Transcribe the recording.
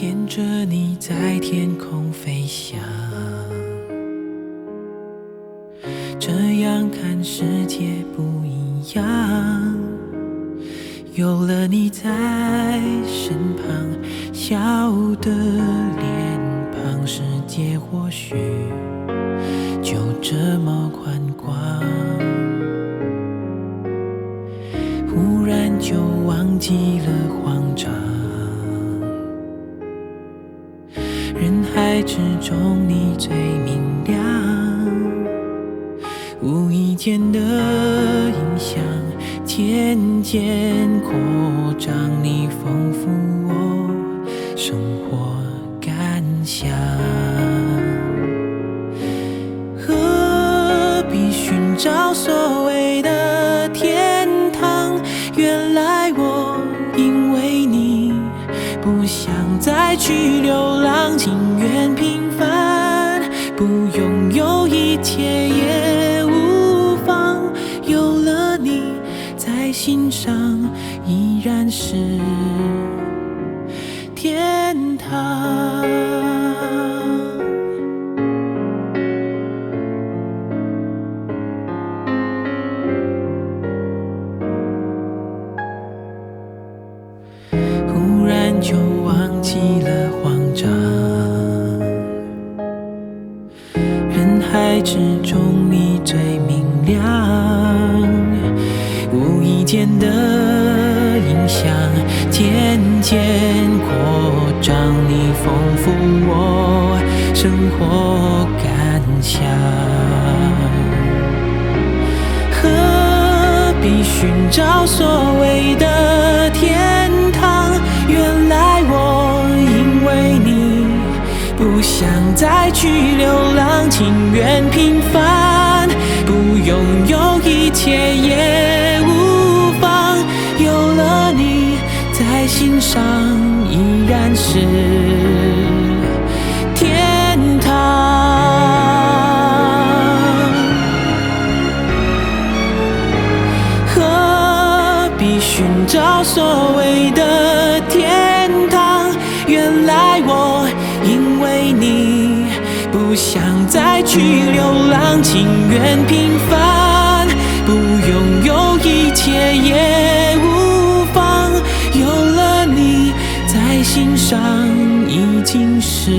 牵着你在天空飞翔，这样看世界不一样。有了你在身旁，笑的脸庞，世界或许就这么宽广。忽然就忘记了人海之中你最明亮，无意间的影响渐渐扩张，你丰富我生活感想。再去流浪，情愿平凡，不拥有一切也无妨。有了你在心上，依然是天堂。就忘记了慌张，人海之中你最明亮，无意间的影响渐渐扩张，你丰富我生活感想。何必寻找所谓的想再去流浪，情愿平凡，不拥有一切也无妨。有了你在心上，依然是天堂。何必寻找所谓的想再去流浪，情愿平凡，不拥有一切也无妨。有了你在心上，已经是